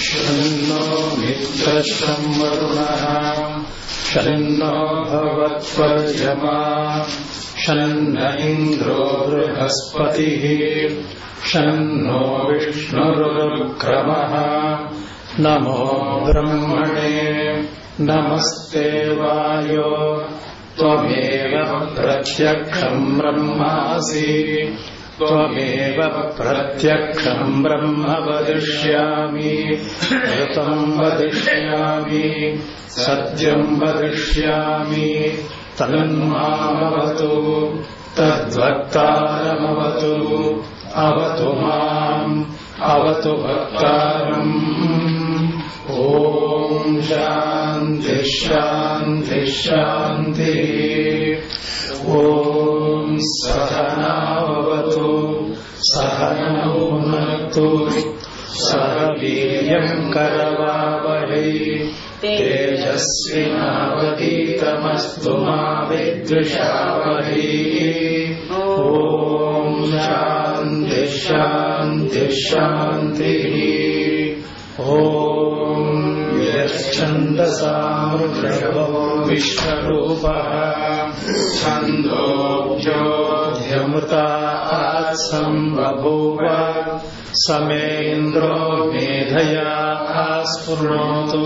शन्नो मित्रशं वरुणः शन्नो भवत्वर्यमा शन्न इन्द्रो बृहस्पतिः। शन्नो विष्णुरुक्रमः नमो ब्रह्मणे नमस्ते वायो। त्वमेव प्रत्यक्षम् ब्रह्मासि त्वमेव प्रत्यक्षम् ब्रह्म वदिष्यामि। ऋतम् वदिष्यामि सत्यम् वदिष्यामि। तन्मामवतु तद्वक्तारमवतु अवतु माम् अवतु वक्तारम्। ॐ शान्तिः ॐ सहनावतु सह नमो न तु सह वीर्यम् करवावहे तेजस्विनापतीतमस्तु माविदृशामहे ॐ शान्ति। शान्तिशान्तिः ॐ यच्छन्दसामृद्रवो विश्वरूपः छन्दो सम्बभूव समेन्द्रो मेधया स्फुर्णोतु।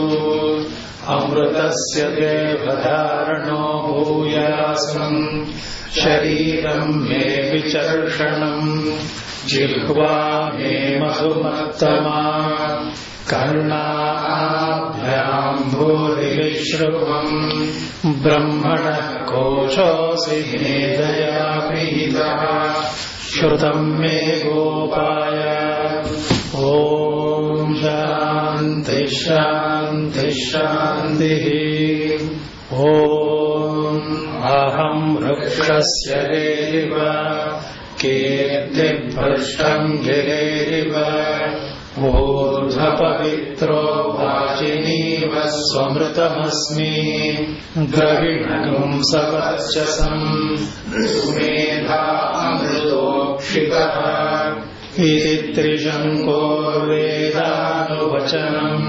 अमृतस्य देवधारणो भूयासम्। शरीरम् मे विचर्षणम् जिह्वा मे मधुमत्तमा। कर्णाभ्याम् भूरिविश्रुवम् ब्रह्मणः कोशोऽसि मेधया प्रीतः श्रुतम् मे गोपाय। ॐ शान्तिः शान्तिः शान्तिः। ॐ अहम् वृक्षस्य रेरिव कीर्तिभ्रष्टम् गिरेरिव भोरुध वाचिनीव स्वमृतमस्मि ग्रहिणतुम् सपदश्च सन् मेधा इति त्रिशङ्को वेदानुवचनम्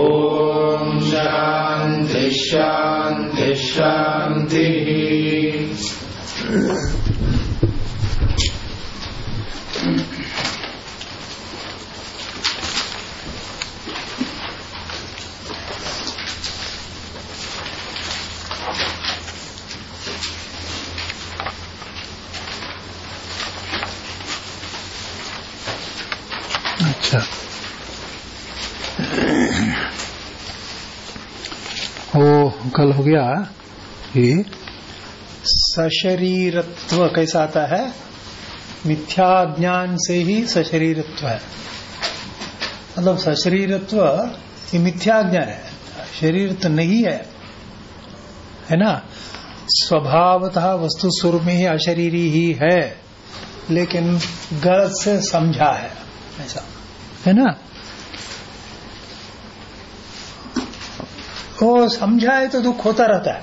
ॐ शान्तिः शान्ति शान्तिः अच्छा। ओ, कल हो गया ये? सशरीरत्व कैसा आता है? मिथ्या ज्ञान से ही सशरीरत्व है। मतलब सशरीरत्व ये मिथ्या ज्ञान है। शरीर तो नहीं है। है ना? स्वभावतः वस्तु स्वरूप में ही अशरीरी ही है, लेकिन गलत से समझा है, ऐसा। है ना? वो समझा है तो दुख होता रहता है।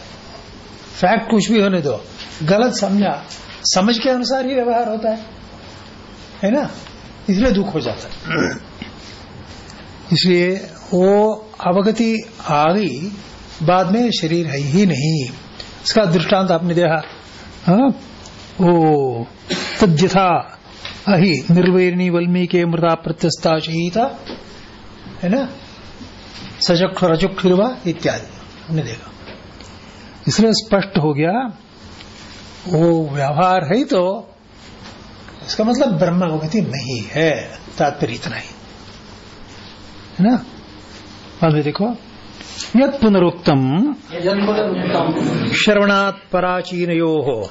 फैक्ट कुछ भी होने दो। गलत समझा। समझ के अनुसार ही व्यवहार होता है। है ना? इसलिए दुख हो जाता है। इसलिए वो अवगति आ गई, बाद में शरीर है ही नहीं। इसका दृष्टांत आपने देखा। हाँ? ओ तद्यथा अहि निर्वैरणी वल्मीके मृदा प्रत्यस्ता शहीता है ना? सचक्ष रचुक्षुर्वा इत्यादि। हमने देखा। इसलिए स्पष्ट हो गया, वो व्यवहार है तो इसका मतलब ब्रह्मावगति नहीं है, तात्पर्य इतना ही। है ना? बाद में देखो यद पुनरुक्तम श्रवणात् पराचीनयो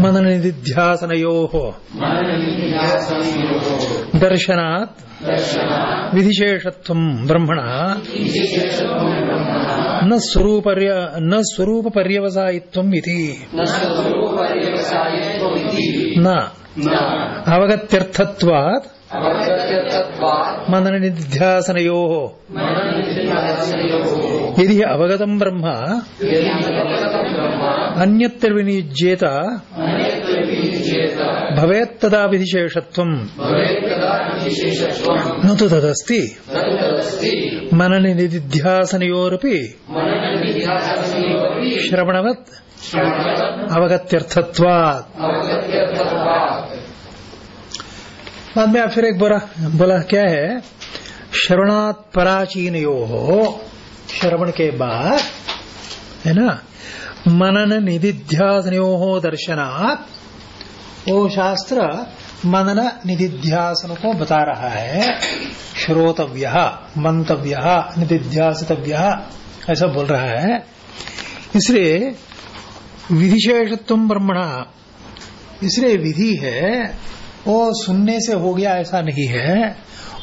मनन निध्यासनयो दर्शनात् विधिशेषत्व ब्रह्मण न स्वरूप न स्वरूप पर्यवसायित्वम् इति। न। अवगत्यर्थत्वात् मनन निध्यासनयो यदि अवगतम ब्रह्म अन्यत्र विनिज्येत भवेत् तदा विधिशेषत्व न तो तदस्ति। मनन निधिध्यासनयोरपि श्रवणवत्। अवगत्यर्थत्वात्। बाद में आप फिर एक बोला बोला, क्या है? श्रवणात् पराचीन यो हो श्रवण के बाद, है ना? मनन निधिध्यासनो हो दर्शनात्, वो शास्त्र मनन निधिध्यासन को बता रहा है। श्रोतव्य, मंतव्य, निधिध्यासितव्य, ऐसा बोल रहा है। इसलिए विधिशेषत्व ब्रह्मणा, इसलिए विधि है वो सुनने से हो गया, ऐसा नहीं है।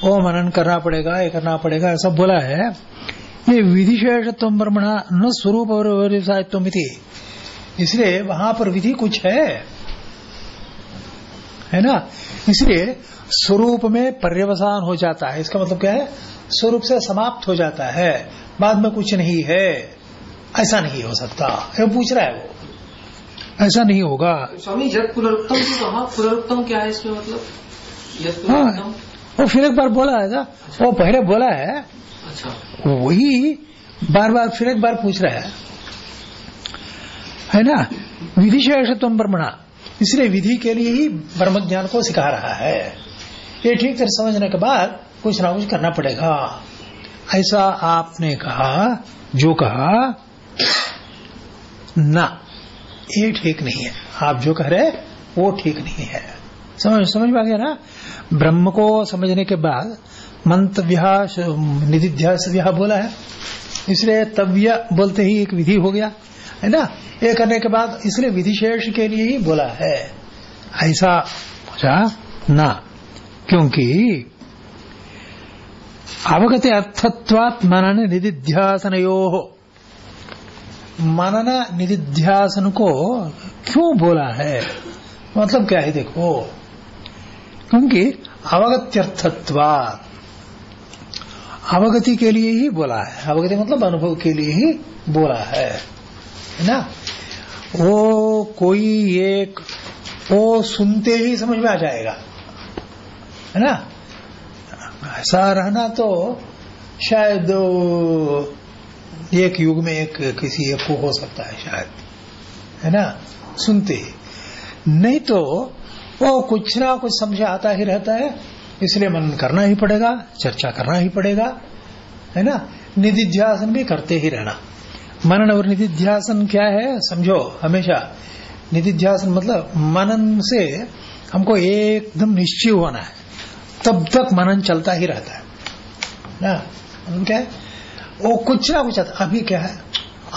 वो मनन करना पड़ेगा, ये करना पड़ेगा, ऐसा बोला है। ये विधिशेषत्व ब्रह्मणा न स्वरूप और इसलिए वहाँ पर विधि कुछ है। है ना? इसलिए स्वरूप में पर्यवसान हो जाता है। इसका मतलब क्या है? स्वरूप से समाप्त हो जाता है। बाद में कुछ नहीं है। ऐसा नहीं हो सकता। ये पूछ रहा है वो। ऐसा नहीं होगा। स्वामी जब पुनरुत्तम तो कहा पुनरुत्तम क्या है इसमें मतलब? हाँ। वो फिर एक बार बोला है ना? वो पहले बोला है। अच्छा। वही बार बार फिर एक बार पूछ रहा है। है ना? विधिशेषत्व ब्रह्मणा। इसलिए विधि के लिए ही ब्रह्म ज्ञान को सिखा रहा है। ये ठीक तरह समझने के बाद कुछ ना कुछ करना पड़ेगा। ऐसा आपने कहा जो कहा ना। ये ठीक नहीं है। आप जो कह रहे वो ठीक नहीं है। समझ समझ आ गया ना? ब्रह्म को समझने के बाद मंतव्य निधिध्यास बोला है। इसलिए तव्य बोलते ही एक विधि हो गया, है ना? ये करने के बाद इसलिए विधिशेष के लिए ही बोला है। ऐसा पूछा ना, क्योंकि अवगत अर्थत्वात् मनन निधिध्यासनयो मनन निधिध्यासन को क्यों बोला है? मतलब क्या है देखो? क्योंकि अवगत्यर्थत्वात्। अवगति के लिए ही बोला है। अवगति मतलब अनुभव के लिए ही बोला है। है ना? वो कोई एक, वो सुनते ही समझ में आ जाएगा। है ना? ऐसा रहना तो शायद एक युग में एक किसी एक को हो सकता है शायद। है ना? सुनते ही। नहीं तो वो कुछ ना कुछ समझ आता ही रहता है, इसलिए मनन करना ही पड़ेगा, चर्चा करना ही पड़ेगा। है ना? निधिध्यासन भी करते ही रहना। मनन और निधिध्यासन क्या है? समझो हमेशा। निधिध्यासन मतलब मनन से हमको एकदम निश्चय होना है। तब तक मनन चलता ही रहता है। ना? मनन क्या है? वो कुछ ना कुछ अभी क्या है?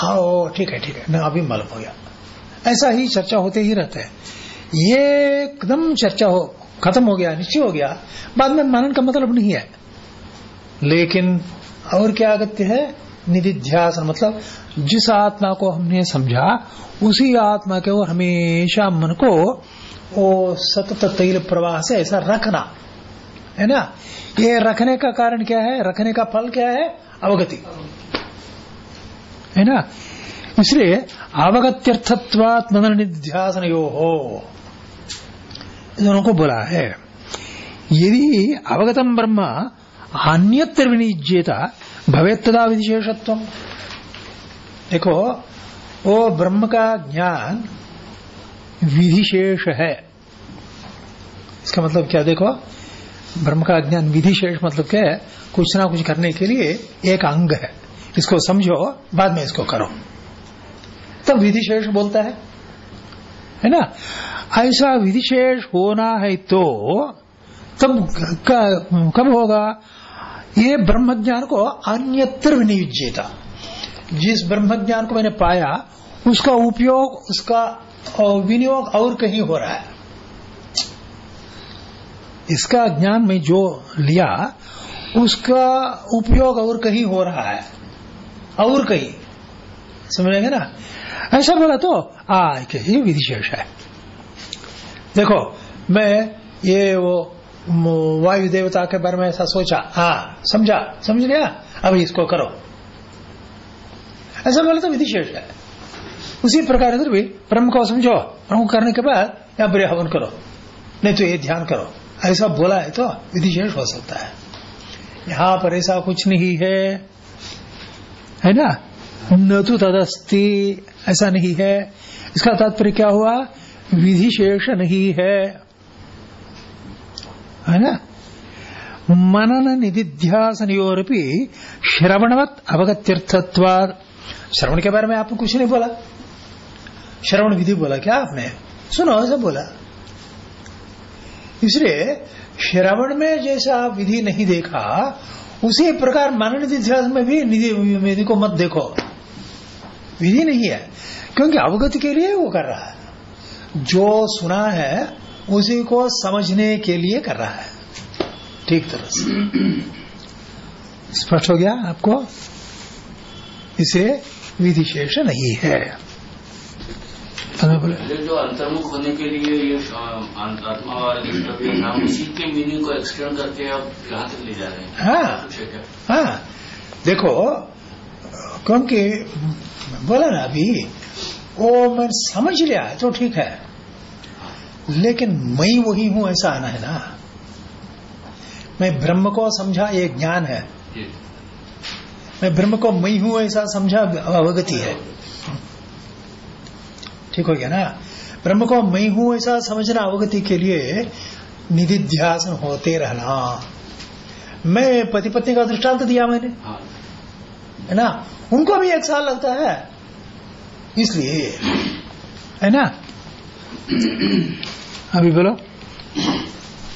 आओ, ठीक है ठीक है ना अभी मालूम हो गया। ऐसा ही चर्चा होते ही रहता है। ये एकदम चर्चा हो, खत्म हो गया निश्चय हो गया। बाद में मनन का मतलब नहीं है। लेकिन और क्या अगत्य है? निधिध्यासन मतलब जिस आत्मा को हमने समझा, उसी आत्मा के वो हमेशा मन को वो सतत तैल प्रवाह से ऐसा रखना। है ना? ये रखने का कारण क्या है? रखने का फल क्या है? अवगति। है ना? इसलिए अवगत्यर्थत्वात् मनन निध्यासन यो हो दोनों को बोला है, यदि अवगतम ब्रह्म अन्यत्र विनिज्येता भवेत तदा विशेषत्व देखो वो ब्रह्म का ज्ञान विधिशेष है। इसका मतलब क्या? देखो, ब्रह्म का ज्ञान विधिशेष मतलब क्या है? कुछ ना कुछ करने के लिए एक अंग है। इसको समझो, बाद में इसको करो। तब विधिशेष बोलता है। है ना? ऐसा विधिशेष होना है तो तब कब होगा? ये ब्रह्म ज्ञान को अन्यत्र विनियोज्यता। जिस ब्रह्म ज्ञान को मैंने पाया, उसका उपयोग, उसका विनियोग और कहीं हो रहा है। इसका ज्ञान में जो लिया उसका उपयोग और कहीं हो रहा है। और कहीं। समझेंगे ना? ऐसा बोला तो आ ये विधिशेष है। देखो, मैं ये वो वायु देवता के बारे में ऐसा सोचा। हाँ समझा? समझ गया? अभी इसको करो। ऐसा बोला तो विधिशेष है। उसी प्रकार इधर भी ब्रह्म को समझो। ब्रह्म करने के बाद या बड़े हवन करो। नहीं तो ये ध्यान करो। ऐसा बोला है तो विधिशेष हो सकता है। यहाँ पर ऐसा कुछ नहीं है। है ना? न तो तदस्ति, ऐसा नहीं है। इसका तात्पर्य क्या हुआ? विधि शेष नहीं है। है ना? मनन निधिध्यासनयोरपि श्रवणवत अवगत्यर्थत्वाद श्रवण के बारे में आपने कुछ नहीं बोला। श्रवण विधि बोला क्या आपने? सुनो, ऐसा बोला। इसलिए श्रवण में जैसा विधि नहीं देखा, उसी प्रकार मनन निधिध्यास में भी निधि विधि को मत देखो। विधि नहीं है, क्योंकि अवगति के लिए वो कर रहा है। जो सुना है, उसी को समझने के लिए कर रहा है। ठीक तरह से। स्पष्ट हो गया आपको? इसे विधिशेष नहीं है। जो अंतर्मुख होने के लिए ये आत्मा और नाम उसी के मीनिंग को एक्सटेंड करके अब यहाँ तक ले जा रहे हैं। हाँ। है। हाँ। देखो क्योंकि बोला ना अभी वो मैं समझ लिया तो ठीक है। लेकिन मैं वही हूँ ऐसा आना है ना। मैं ब्रह्म को समझा ये ज्ञान है। मैं ब्रह्म को मैं हूँ ऐसा समझा अवगति है। ठीक हो गया ना? ब्रह्म को मैं हूँ ऐसा समझना अवगति के लिए निधिध्यासन होते रहना। मैं पति पत्नी का दृष्टांत दिया मैंने। हाँ। है ना? उनको भी एक साल लगता है। इसलिए है ना? अभी बोलो।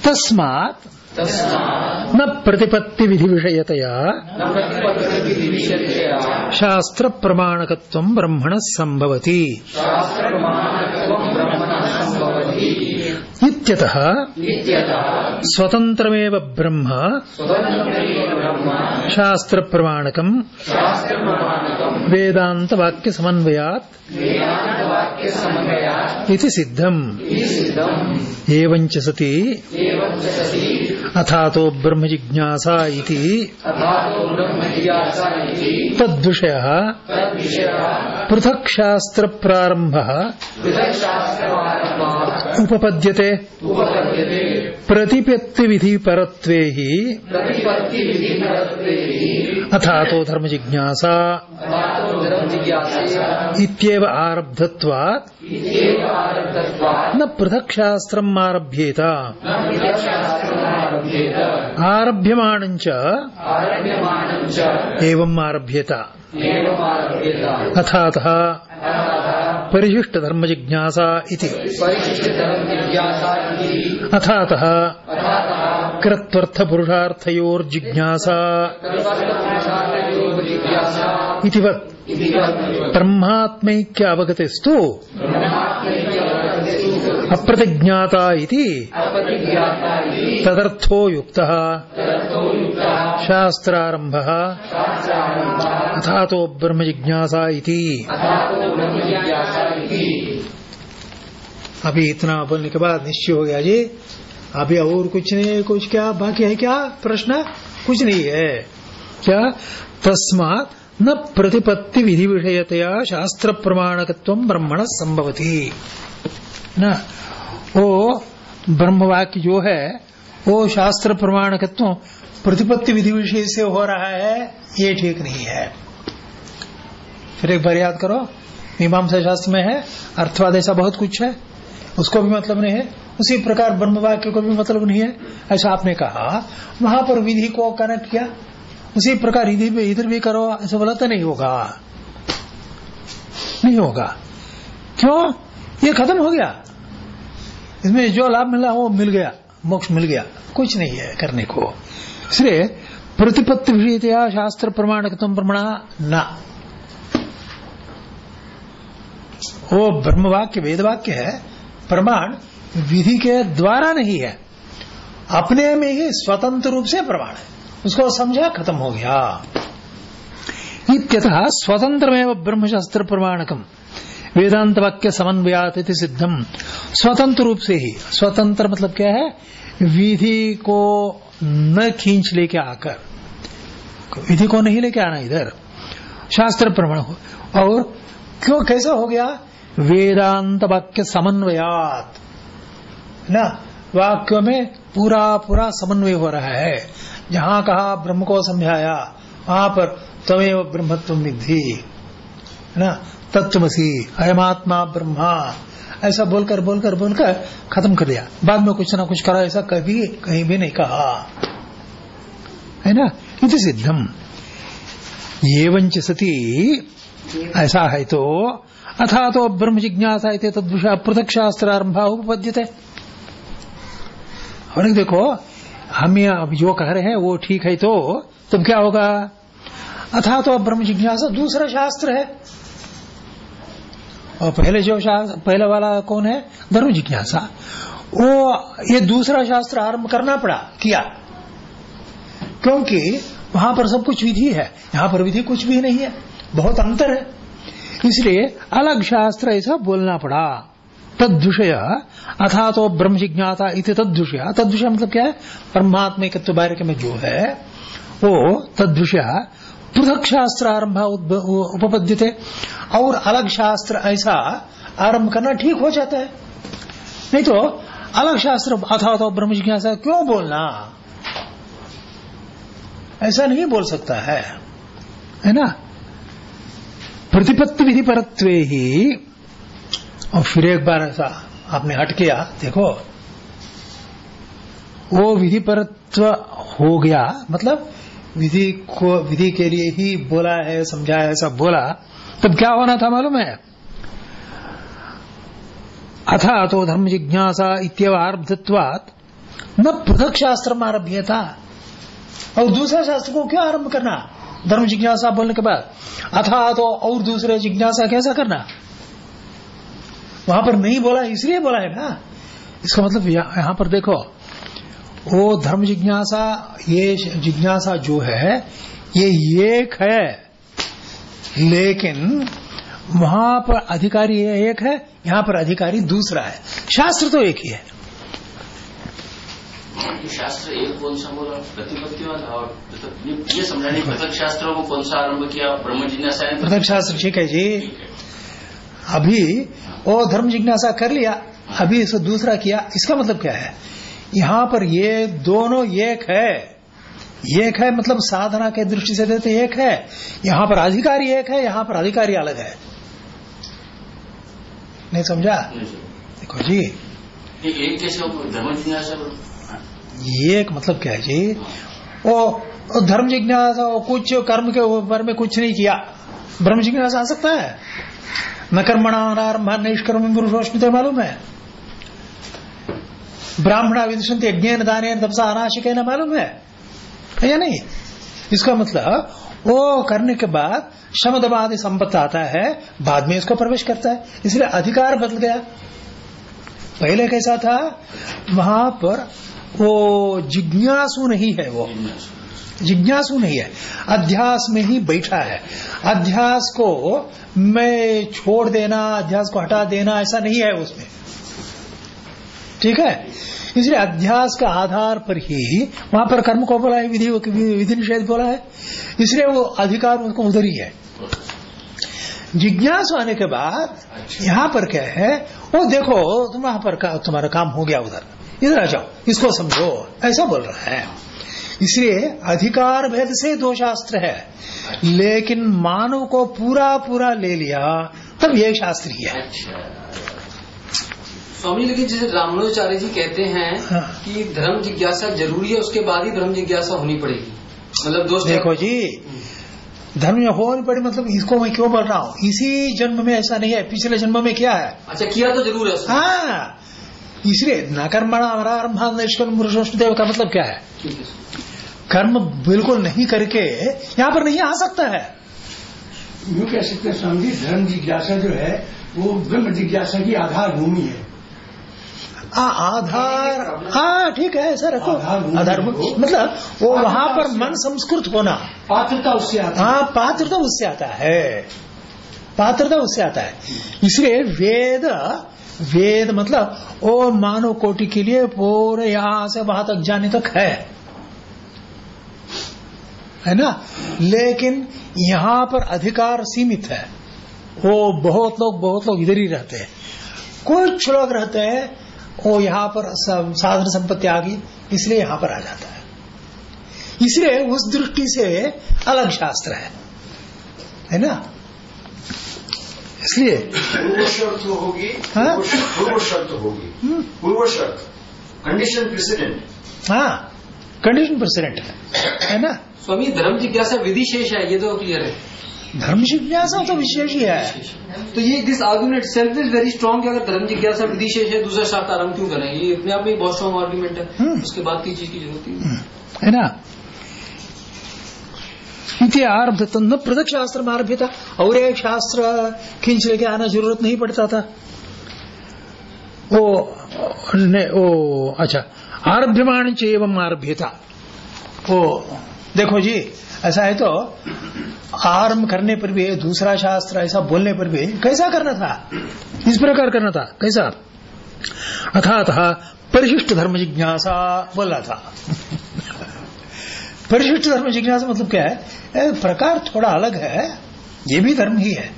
तस्मात न प्रतिपत्ति विधि विषयतया शास्त्र प्रमाणकत्व ब्रह्मण संभवति इत्यतः स्वतंत्रमेव ब्रह्म शास्त्र प्रमाणकम वेदांत वाक्य समन्वयात इति सिद्धम। एवंच सति। अथातो ब्रह्म जिज्ञासा इति। तद्विषय। पृथक शास्त्र प्रारंभ उपपद्यते। प्रतिपत्ति विधि परत्वे ही अथातो धर्म जिज्ञासा इत्येव आरब्धत्वात्। न पृथक शास्त्रम् आरभ्येत। आरभ्यमाणम् च। एवम् आरभ्येत। अथातः परिशिष्ट धर्म जिज्ञासा इति। अथातः कृत्वर्थ पुरुषार्थयोर्जिज्ञासा ब्रह्मात्मैक्य अवगतिस्तु अप्रतिज्ञाता इति। तदर्थो युक्तः शास्त्रारम्भः। अथातो ब्रह्म जिज्ञासा इति। अभी इतना बोलने के बाद निश्चय हो गया जी। अभी और कुछ नहीं कुछ क्या बाकी है क्या? प्रश्न कुछ नहीं है। क्या? तस्मात न प्रतिपत्ति विधि विषयतया शास्त्र प्रमाणकत्व ब्रह्मण संभवती। न। वो ब्रह्मवाक्य जो है, वो शास्त्र प्रमाणकत्व प्रतिपत्ति विधि विषय से हो रहा है, ये ठीक नहीं है। फिर एक बार याद करो, मीमांसा शास्त्र में है, अर्थवाद ऐसा बहुत कुछ है, उसको भी मतलब नहीं है, उसी प्रकार ब्रह्म वाक्य को भी मतलब नहीं है। ऐसा आपने कहा, वहाँ पर विधि को कनेक्ट किया, उसी प्रकार इधर भी करो, ऐसा बोला तो नहीं होगा। नहीं होगा। क्यों? ये खत्म हो गया। इसमें जो लाभ मिला वो मिल गया, मोक्ष मिल गया। कुछ नहीं है करने को। इसलिए प्रतिपत्ति विषयतया शास्त्र प्रमाणकत्व प्रमाण न। वो ब्रह्मवाक्य, वेदवाक्य है, प्रमाण विधि के द्वारा नहीं है। अपने में ही स्वतंत्र रूप से प्रमाण है। उसको समझा, खत्म हो गया। इत्यतः स्वतंत्रमेव ब्रह्मशास्त्र प्रमाणकम। वेदांत वाक्य समन्वयात सिद्धम। स्वतंत्र रूप से ही। स्वतंत्र मतलब क्या है? विधि को न खींच लेके आकर। विधि को नहीं लेके आना इधर। शास्त्र प्रमाण हो। और क्यों, कैसा हो गया? वेदांत वाक्य समन्वयात। ना, वाक्यों में पूरा पूरा समन्वय हो रहा है। जहाँ कहा ब्रह्म को समझाया, वहाँ पर तमेव ब्रह्मत्व है ना तत्वमसी अयमात्मा, ब्रह्मा। ऐसा बोलकर बोलकर बोलकर खत्म कर दिया। बाद में कुछ ना कुछ करा, ऐसा कभी कहीं भी नहीं कहा। है ना? इति सिद्धम। एवंच सती, ऐसा है तो अथा तो ब्रह्म जिज्ञासा इति तद्विषय पृथक शास्त्र आरंभा उपपद्यते। और देखो, हम अब जो कह रहे हैं, वो ठीक है तो तुम क्या होगा? अथा तो ब्रह्म जिज्ञासा दूसरा शास्त्र है। और पहले जो पहले वाला कौन है? धर्म जिज्ञासा। वो ये दूसरा शास्त्र आरंभ करना पड़ा, किया। क्योंकि वहाँ पर सब कुछ विधि है। यहाँ पर विधि कुछ भी नहीं है। बहुत अंतर है। इसलिए अलग शास्त्र ऐसा बोलना पड़ा। तद्विषय अथा तो ब्रह्म जिज्ञासा इति तद्विषय। तद्विषय मतलब क्या है? परमात्मा के बारे में जो है, वो तद्विषय पृथक शास्त्र आरंभ उपपद्यते। और अलग शास्त्र ऐसा आरंभ करना ठीक हो जाता है। नहीं तो अलग शास्त्र अथा तो ब्रह्म जिज्ञासा क्यों बोलना? ऐसा नहीं बोल सकता है। है ना? प्रतिपत्ति विधि परत्व ही। और फिर एक बार ऐसा आपने हट किया, देखो। वो विधि परत्व हो गया मतलब विधि को, विधि के लिए ही बोला है, समझाया है, सब बोला। तब क्या होना था मालूम है? अथा तो धर्म जिज्ञासा इत्यवार्धत्वात न पृथक शास्त्र आरभ्य था और दूसरा शास्त्र को क्यों आरंभ करना? धर्म जिज्ञासा बोलने के बाद। अथा तो और दूसरे जिज्ञासा कैसा करना? वहाँ पर नहीं बोला, इसलिए बोला है ना? इसका मतलब यहाँ पर देखो वो धर्म जिज्ञासा ये जिज्ञासा जो है ये एक है। लेकिन वहाँ पर अधिकारी एक है यहाँ पर अधिकारी दूसरा है। शास्त्र तो एक ही है। शास्त्र एक कौन सा बोला? प्रतिपत्ति वाला? और ये समझाने पृथक शास्त्रों को कौन सा आरंभ किया? ब्रह्म जिज्ञासा पृथक शास्त्र ठीक है जी। अभी वो धर्म जिज्ञासा कर लिया अभी इसे दूसरा किया इसका मतलब क्या है? यहाँ पर ये दोनों एक है। एक है मतलब साधना के दृष्टि से देते एक है। यहाँ पर अधिकारी एक है यहाँ पर अधिकारी अलग है। नहीं समझा? देखो जी। एक कैसे धर्म एक मतलब क्या है जी? वो धर्म जिज्ञासा कुछ कर्म के ऊपर में कुछ नहीं किया। ब्रह्म जिज्ञासा आ सकता है? न कर्मणारंभ निष्कर्म पुरुषोष्मित मालूम है। ब्राह्मणा विदुषंत यज्ञ दान तपसा अनाशिक है ना मालूम है? या नहीं? इसका मतलब वो करने के बाद शमदवादी संपत्ति आता है, बाद में इसको प्रवेश करता है। इसलिए अधिकार बदल गया। पहले कैसा था? वहाँ पर वो जिज्ञासु नहीं है वो। जिज्ञासु नहीं है। अध्यास में ही बैठा है। अध्यास को मैं छोड़ देना, अध्यास को हटा देना, ऐसा नहीं है उसमें। ठीक है? इसलिए अध्यास का आधार पर ही वहाँ पर कर्म को बोला है विधि विधि निषेध बोला है। इसलिए वो अधिकार उसको उधर ही है। जिज्ञास आने के बाद यहाँ पर क्या है? वो देखो तुम वहाँ पर का, तुम्हारा काम हो गया उधर। इधर आ जाओ इसको समझो। ऐसा बोल रहा है। इसलिए अधिकार भेद से दो शास्त्र है लेकिन मानव को पूरा पूरा ले लिया तब ये शास्त्री है स्वामी लेकिन जैसे रामानुजाचार्य जी कहते हैं हाँ। कि धर्म जिज्ञासा ज़रूरी है उसके बाद ही धर्म जिज्ञासा होनी पड़ेगी। मतलब दोस्त देखो जी धर्म में हो नहीं पड़ी मतलब इसको मैं क्यों बोल रहा हूँ? इसी जन्म में ऐसा नहीं है पिछले जन्म में क्या है? अच्छा किया तो ज़रूर है हाँ। इसलिए न कर्मणा आरंभा निष्कर्म पुरुषोष्टदेव का मतलब क्या है? कर्म बिल्कुल नहीं करके यहाँ पर नहीं आ सकता है। यूँ कह सकते हैं स्वामी जी धर्म जिज्ञासा जो है वो ब्रह्म जिज्ञासा की आधार भूमि है। आ, आधार। हाँ ठीक है ऐसा रखो। आधार। मतलब वो वहाँ पर मन संस्कृत होना। पात्रता उससे आती है। हाँ पात्रता उससे आता है। पात्रता उससे आता है। इसलिए वेद वेद मतलब ओ मानव कोटि के लिए पूरे यहाँ से वहाँ तक जाने तक है। है ना? लेकिन यहाँ पर अधिकार सीमित है। वो बहुत लोग बहुत लोग इधर ही रहते हैं। कुछ लोग रहते हैं वो यहाँ पर साधन संपत्ति आ गई इसलिए यहाँ पर आ जाता है। इसलिए उस दृष्टि से अलग शास्त्र है। है ना? इसलिए पूर्व शर्त होगी हाँ? पूर्व शर्त- होगी। हम्म, पूर्व शर्त कंडीशन प्रेसिडेंट हाँ कंडीशन प्रेसिडेंट है। है ना? स्वामी धर्म जिज्ञासा विधि शेष है ये तो क्लियर है। धर्म जिज्ञासा तो विशेष ही है। तो ये this argument self is very strong अगर धर्म जिज्ञासा विधि शेष है दूसरा शास्त्र आरंभ क्यों करें? ये अपने आप में बहुत स्ट्रॉन्ग आर्गुमेंट है। हम्म। उसके बाद की चीज़ की ज़रूरत ही है ना? इति आरब्ध तो न पृथक शास्त्र में आरभ्य था और एक शास्त्र खींच लेके आना ज़रूरत नहीं पड़ता था। ओ ने ओ अच्छा। आरभ्यमान च एवं आरभ्य था ओ देखो जी ऐसा है तो आरंभ करने पर भी, दूसरा शास्त्र ऐसा बोलने पर भी, कैसा करना था? इस प्रकार करना था। कैसा? अथातः परिशिष्ट धर्म जिज्ञासा बोला था। परिशिष्ट धर्म जिज्ञासा मतलब क्या है? प्रकार थोड़ा अलग है, ये भी धर्म ही है।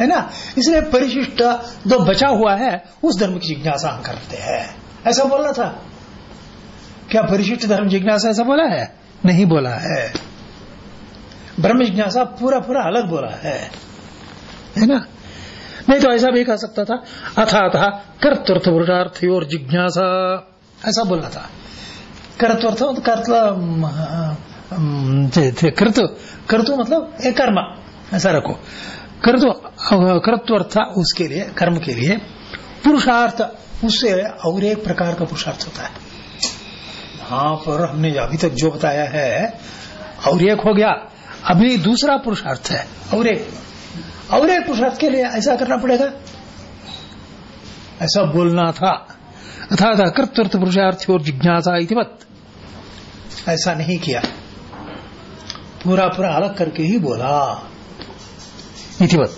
है ना? इसलिए परिशिष्ट जो बचा हुआ है, उस धर्म की जिज्ञासा हम करते हैं। ऐसा बोलना था। क्या परिशिष्ट धर्म जिज्ञासा ऐसा बोला है? नहीं बोला है। ब्रह्म जिज्ञासा पूरा पूरा अलग बोला है। है ना? नहीं तो ऐसा भी कह सकता था अथातः कर्तृत्व पुरुषार्थी और जिज्ञासा। ऐसा बोलना था। कर्तृत्व मतलब कर्त थे, कर्तु मतलब एक कर्म। ऐसा रखो। कर्तु कर्तव्यर्थ उसके लिए कर्म के लिए पुरुषार्थ उससे और एक प्रकार का पुरुषार्थ होता है। यहाँ पर हमने अभी तक जो बताया है, और एक हो गया। अभी दूसरा पुरुषार्थ है। और एक और एक पुरुषार्थ के लिए ऐसा करना पड़ेगा। ऐसा बोलना था। अथा कर्तृत्व पुरुषार्थ और जिज्ञासा इतिवत ऐसा नहीं किया। पूरा पूरा अलग करके ही बोला। इतिवत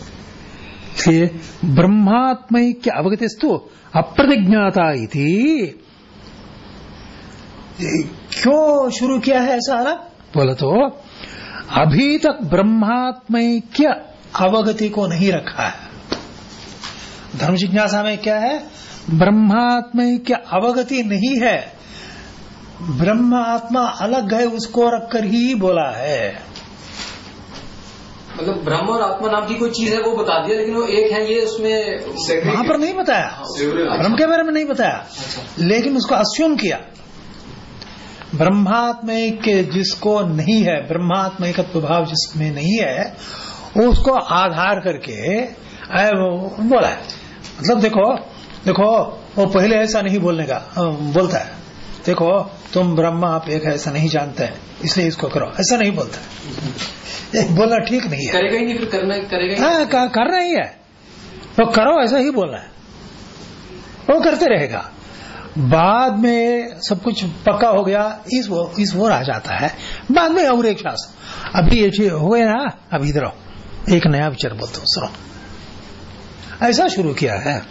इसलिए ब्रह्मात्मैक्य अवगतिस्तु अप्रतिज्ञाता इति। क्यों शुरू किया है ऐसा अलग बोला तो अभी तक ब्रह्मात्मैक्य अवगति को नहीं रखा है। धर्म जिज्ञासा में क्या है? ब्रह्मात्मैक्य अवगति नहीं है। ब्रह्म आत्मा अलग है उसको रखकर ही बोला है। मतलब ब्रह्म और आत्मा नाम की कोई चीज़ है वो बता दिया लेकिन वो एक है ये उसमें वहाँ पर नहीं बताया। ब्रह्म के बारे में नहीं बताया। अच्छा। लेकिन उसको अस्यूम किया। ब्रह्मात्मय के जिसको नहीं है ब्रह्मात्मय का प्रभाव जिसमें नहीं है उसको आधार करके वो बोला है। मतलब देखो देखो वो पहले ऐसा नहीं बोलने का बोलता है। देखो तुम ब्रह्मा आप एक ऐसा नहीं जानते हैं इसलिए इसको करो। ऐसा नहीं बोलता है। बोलना ठीक नहीं है। करेगा ही नहीं फिर करना करेगा ही हाँ करना ही है। वो तो करो ऐसा ही बोलना है। वो करते रहेगा। बाद में सब कुछ पक्का हो गया, इस वो इस वो आ जाता है। बाद में और एक शास्त्र। अभी हो गए ना, अब इधर एक नया विचार बोलते हो, सुनो। ऐसा शुरू किया है।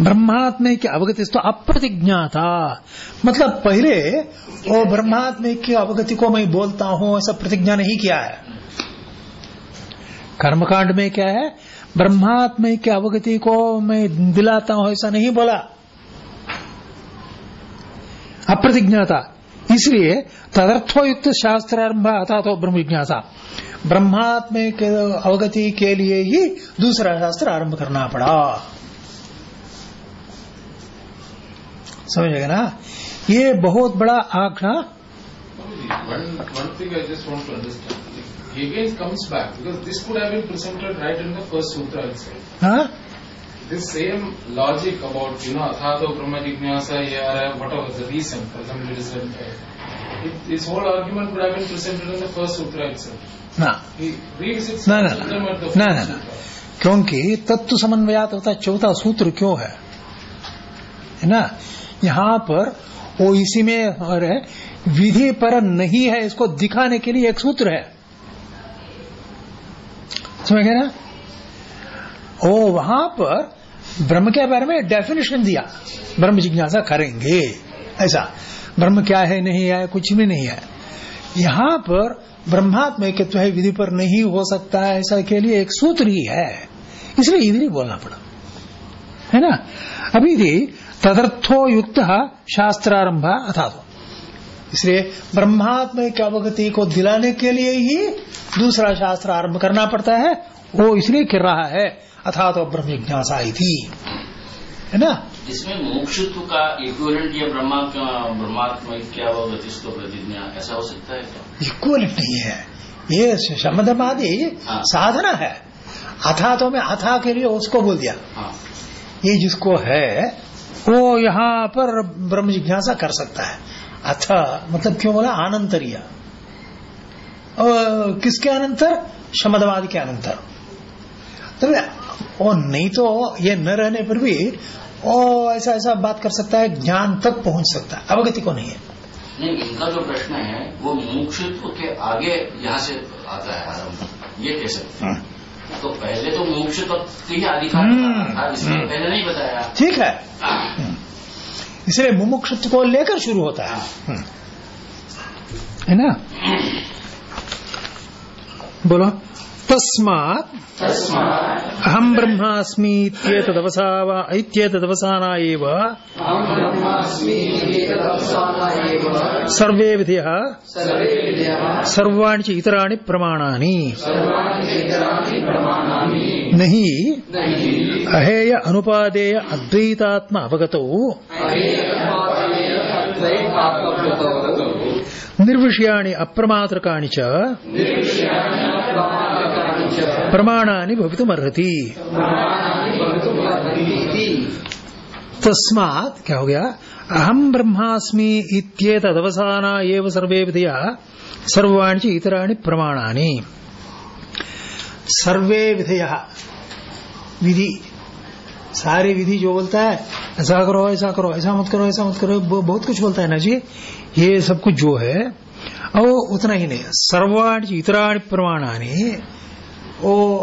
ब्रह्मात्मे की अवगति तो अप्रतिज्ञा था। मतलब पहले वो ब्रह्मात्मे की अवगति को मैं बोलता हूँ, ऐसा प्रतिज्ञा नहीं किया है। कर्मकांड में क्या है? ब्रह्मात्मे की अवगति को मैं दिलाता हूँ, ऐसा नहीं बोला। अप्रतिज्ञाता। इसलिए तदर्थोयुक्त शास्त्र आरंभ अथा तो ब्रह्म जिज्ञासा ब्रह्मात्म के अवगति के लिए ही दूसरा शास्त्र आरंभ करना पड़ा। समझेगा ना? ये बहुत बड़ा आंकड़ा। Comes back This same logic about, you know, Athato Brahma Jignasa, Yara, whatever the reason for some reason, it, this whole argument could have been presented in the first sutra itself. ना He revisits No, no, no. at the first no, no. sutra. क्योंकि तत्व समन्वयात होता चौथा सूत्र क्यों है है ना यहाँ पर वो इसी में और है विधि पर नहीं है इसको दिखाने के लिए एक सूत्र है समझ गए ना ओ वहाँ पर ब्रह्म के बारे में डेफिनेशन दिया। ब्रह्म जिज्ञासा करेंगे। ऐसा। ब्रह्म क्या है, नहीं है, कुछ भी नहीं है। यहाँ पर ब्रह्मात्मकत्व है, विधि पर नहीं हो सकता है, ऐसा के लिए एक सूत्र ही है। इसलिए इधर ही बोलना पड़ा। है ना? अभी भी तदर्थो युक्त शास्त्रारंभ अथा इसलिए ब्रह्मात्म की अवगति को दिलाने के लिए ही दूसरा शास्त्र आरंभ करना पड़ता है। वो इसलिए कर रहा है अथा तो ब्रह्म जिज्ञासा आई थी है ना? इसमें मोक्षत्व का इक्विवेलेंट या ब्रह्मा ब्रह्मात्मा क्या वो गतिस्व प्रतिज्ञा ऐसा हो सकता है क्या? इक्वलेंट नहीं है। ये शमदमादि हाँ। साधना है। अथा तो मैं अथा के लिए उसको बोल दिया। हाँ। ये जिसको है वो यहाँ पर ब्रह्म जिज्ञासा कर सकता है। अथ मतलब क्यों बोला? आनंतरिया। और किसके अनंतर? शमदवाद के अनंतर। तो वो नहीं तो ये न रहने पर भी ओ ऐसा ऐसा बात कर सकता है ज्ञान तक पहुँच सकता है। अवगति को नहीं है। नहीं इनका जो प्रश्न है वो मोक्षत्व के आगे यहाँ से आता है आरंभ। ये कह सकते हैं। तो पहले तो मोक्ष तक ही अधिकार हम्म, था इसमें हम्म। पहले नहीं बताया। ठीक है। इसलिए मुमुक्षुत्व को लेकर शुरू होता है। हम्म। है ना? बोलो। तस्मात् अहम ब्रह्मास्मि इत्येतदवसाव इत्येतदवसाना एव सर्वे विधयः सर्वाणि च इतराणि प्रमाणानि नहि अहेय अनुपादेय अद्वैतात्म अवगतौ निर्विषयाणि अप्रमात्रकाणि च प्रमाणानि भवितुमर्हति। तस्मात् क्या हो गया? अहम ब्रह्मास्मि इत्येतदवसाना एव सर्वे सर्वाणि इतराणि प्रमाणानि। सर्वे विधय। विधि। सारी विधि जो बोलता है, ऐसा करो ऐसा करो, ऐसा मत करो, ऐसा मत करो बहुत कुछ बोलता है ना जी? ये सब कुछ जो है, और उतना ही नहीं। सर्वाणि इतराणि प्रमाणानि वो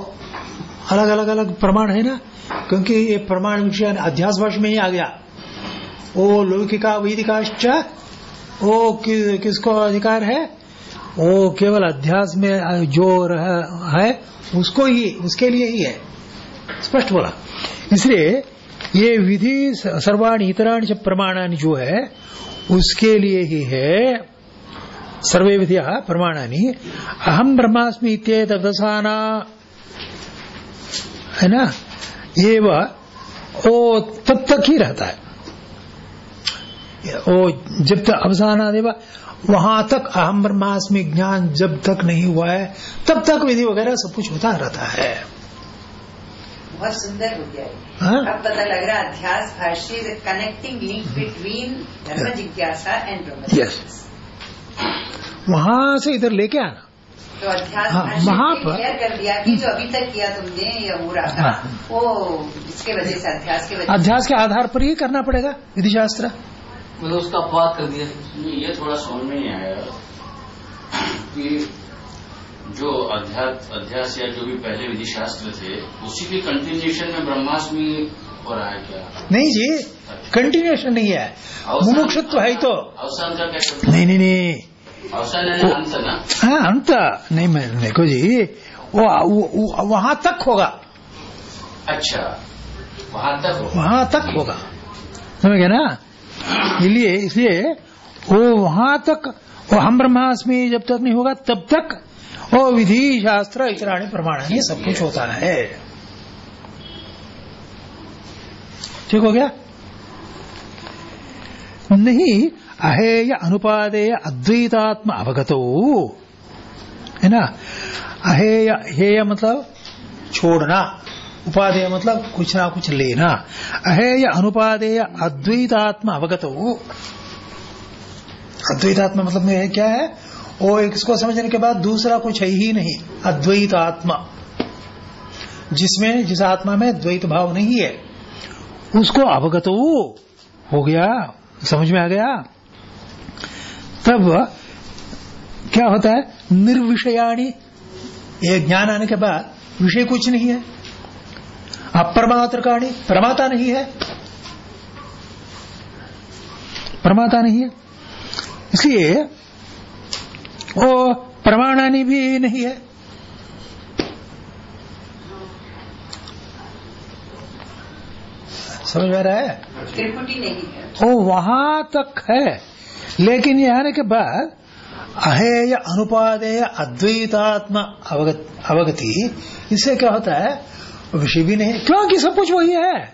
अलग अलग अलग प्रमाण है ना? क्योंकि ये प्रमाण विषय अध्यास वर्ष में ही आ गया। वो लौकिका वैदिकाश्च वो कि, किसको अधिकार है? वो केवल अध्यास में जो है उसको ही उसके लिए ही है। स्पष्ट बोला। इसलिए ये विधि सर्वाणी इतराणी प्रमाणानि जो है उसके लिए ही है। सर्वे विधिया प्रमाणानि। अहम ब्रह्मास्मि इत्येतदसाना है ना? ये वो तब तक ही रहता है वो जब तक अवसाना देवा वहाँ तक अहम ब्रह्मास्मि ज्ञान जब तक नहीं हुआ है तब तक विधि वगैरह सब कुछ होता रहता है। बहुत सुंदर हो गया। हाँ? अब पता लग रहा है अध्यास भाष्य कनेक्टिंग लिंक बिटवीन धर्म जिज्ञासा एंड ब्रह्म. वहाँ से इधर लेके आना। तो हाँ, भाष्य वहाँ पर- कर दिया कि जो अभी तक किया तुमने या हो रहा था हाँ। वो इसके वजह से अध्यास के वजह अध्यास के आधार पर ही करना पड़ेगा विधि शास्त्र। मतलब उसका अपवाद कर दिया। ये थोड़ा समझ में नहीं आया। कि जो अध्यास अध्यास या जो भी पहले विधि शास्त्र थे उसी के कंटिन्यूशन में ब्रह्मास्मि क्या? नहीं जी कंटिन्यूशन नहीं है। मुमुक्षुत्व है तो। अवसान का क्या नहीं नहीं नहीं। अवसान अंत ना? हाँ अंत। नहीं मैं देखो जी वो, वहाँ तक होगा। अच्छा वहाँ तक वहाँ तक होगा। समझ गए ना? इसलिए इसलिए वो वहाँ तक वो हम ब्रह्मास्मि जब तक नहीं होगा तब तक वो विधि शास्त्र इतराणी प्रमाण ये सब कुछ होता है ठीक हो गया? नहीं, अहेय अनुपादेय अद्वैतात्म अवगतो। है ना? अहेय हेय मतलब छोड़ना। उपादेय मतलब कुछ ना कुछ लेना। अहेय अनुपादेय अद्वैतात्म अवगतो। अद्वैतात्मा मतलब में क्या है? एक इसको समझने के बाद दूसरा कुछ है ही नहीं। अद्वैत आत्मा जिसमें, जिस आत्मा में द्वैत भाव नहीं है। उसको अवगत हो गया, समझ में आ गया। तब क्या होता है? निर्विषयाणी। ये ज्ञान आने के बाद विषय कुछ नहीं है। अप्रमात्रकाणी प्रमाता नहीं है। प्रमाता नहीं है। इसलिए वो प्रमाणानी भी नहीं है। समझ में आ रहा है? त्रिपुटी नहीं है। वो वहाँ तक है। लेकिन ये आने के बाद अहेय अनुपादेय अद्वैतात्म अवगत अवगति इससे क्या होता है? विषय भी नहीं। क्योंकि सब कुछ वही है।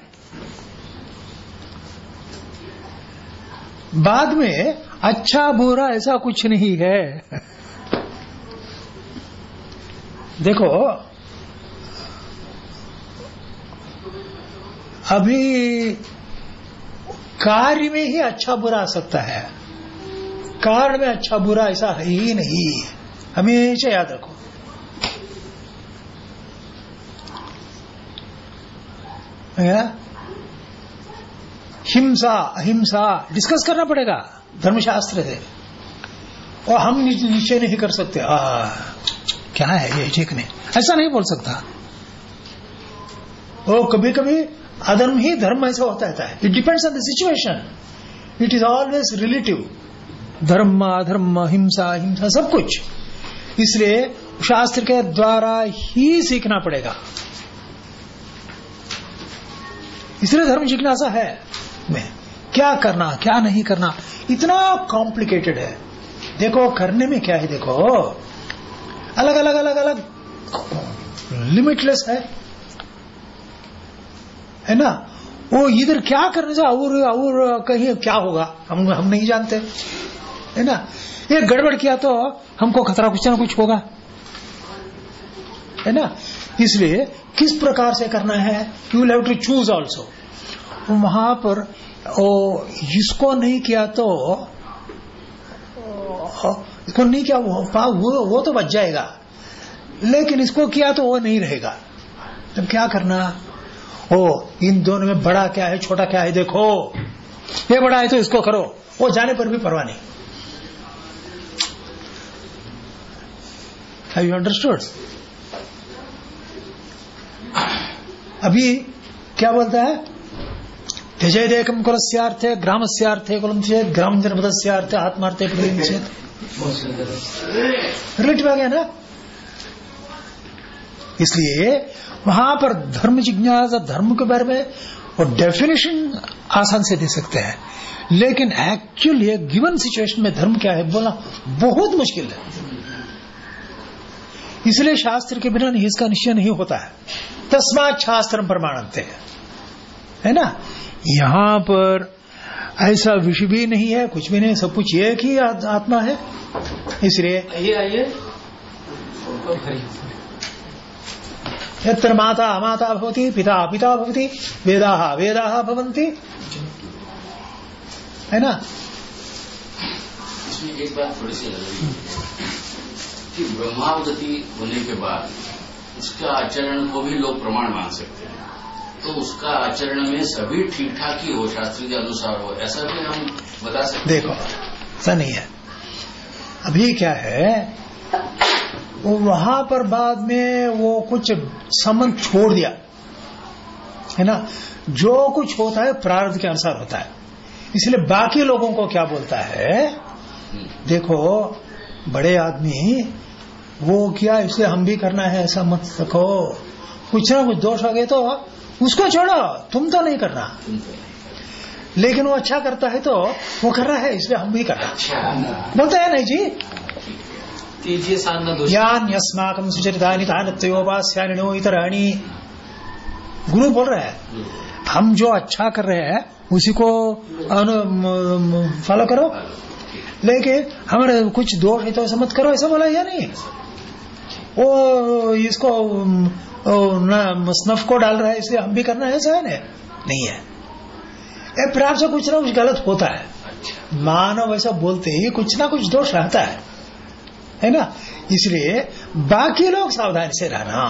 बाद में अच्छा बुरा ऐसा कुछ नहीं है। देखो अभी कार्य में ही अच्छा बुरा आ सकता है। कारण में अच्छा बुरा ऐसा है ही नहीं। हमेशा याद रखो। हिंसा अहिंसा डिस्कस करना पड़ेगा। धर्मशास्त्र से और हम निश्चय नहीं कर सकते। आ, क्या है ये? ठीक नहीं। ऐसा नहीं बोल सकता। वो कभी कभी अधर्म ही धर्म ऐसा होता रहता है it depends on the situation it is always relative धर्म, अधर्म, हिंसा हिंसा, सब कुछ। इसलिए शास्त्र के द्वारा ही सीखना पड़ेगा। इसलिए धर्म जिज्ञासा है में। क्या करना, क्या नहीं करना, इतना कॉम्प्लिकेटेड है। देखो, करने में क्या है, देखो। अलग अलग अलग अलग। लिमिटलेस है। है ना? वो इधर क्या करने से और और कहीं क्या होगा? हम हम नहीं जानते। है ना? ये गड़बड़ किया तो हमको खतरा कुछ ना कुछ होगा। है ना? इसलिए किस प्रकार से करना है you have to choose also वहाँ पर ओ इसको नहीं किया तो इसको नहीं किया वो, वो, वो तो बच जाएगा। लेकिन इसको किया तो वो नहीं रहेगा। तब क्या करना? ओ, इन दोनों में बड़ा क्या है, छोटा क्या है, देखो। ये बड़ा है तो इसको करो। वो जाने पर भी परवाह नहीं। हैव यू अंडरस्टूड अभी क्या बोलता है? त्यजेदेकम कुलस्यार्थे, ग्रामस्यार्थे, कुलम चेत ग्राम जनपद से जनपदस्यार्थे, आत्मार्थे प्रतिम चेत रिलेटिव आ गया ना? इसलिए वहाँ पर धर्म जिज्ञासा, धर्म के बारे में वो डेफिनेशन आसान से दे सकते हैं। लेकिन एक्चुअली गिवन सिचुएशन में धर्म क्या है बोलना बहुत मुश्किल है। इसलिए शास्त्र के बिना इसका निश्चय नहीं होता है। तस्मात शास्त्र प्रमाणते है है ना? यहाँ पर ऐसा विषय भी नहीं है, कुछ भी नहीं, सब कुछ एक ही आत्मा है। इसलिए आइए आइए। यत्र माता अमाता भवति पिता पिता भवति वेदाः वेदाः भवन्ति। है ना? इसमें एक बात थोड़ी सी लग कि ब्रह्मावगति होने के बाद उसका आचरण को भी लोग प्रमाण मान सकते हैं। तो उसका आचरण में सभी ठीक ठाक ही हो शास्त्र के अनुसार हो ऐसा भी हम बता सकते देखो ऐसा नहीं है। अभी क्या है? वो वहाँ पर बाद में वो कुछ संबंध छोड़ दिया। है ना? जो कुछ होता है प्रारब्ध के अनुसार होता है। इसलिए बाकी लोगों को क्या बोलता है? देखो बड़े आदमी वो किया इसलिए हम भी करना है ऐसा मत रखो। कुछ ना कुछ दोष हो गए तो उसको छोड़ो तुम तो नहीं करना। लेकिन वो अच्छा करता है तो वो कर रहा है इसलिए हम भी करना। बोलते हैं नहीं जी? दोष सुचरितानि तानत्योपास्यानिनो इतराणी। गुरु बोल रहे हैं, हम जो अच्छा कर रहे हैं, उसी को फॉलो करो। लेकिन हमारे कुछ दोष है तो ऐसा मत करो, ऐसा बोला या नहीं? वो इसको स्नफ को डाल रहा है, इसलिए हम भी करना है, ऐसा है नहीं है। प्राप्त कुछ ना कुछ गलत होता है। मानव ऐसा बोलते ही कुछ ना कुछ दोष रहता है। है ना? इसलिए बाकी लोग सावधान से रहना।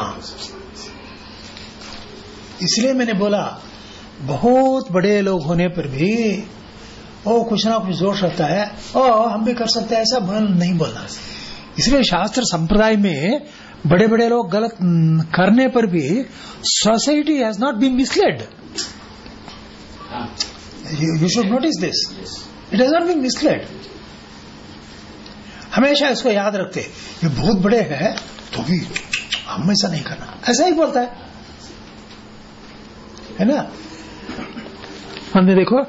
इसलिए मैंने बोला बहुत बड़े लोग होने पर भी ओ कुछ ना कुछ दोष रहता है ओ हम भी कर सकते हैं ऐसा नहीं बोलना। इसलिए शास्त्र संप्रदाय में बड़े बड़े लोग गलत करने पर भी society has not been misled you should notice this it has not been misled हमेशा इसको याद रखते। ये बहुत बड़े हैं तो भी हम ऐसा नहीं करना। ऐसा ही बोलता है। है ना? हमने देखो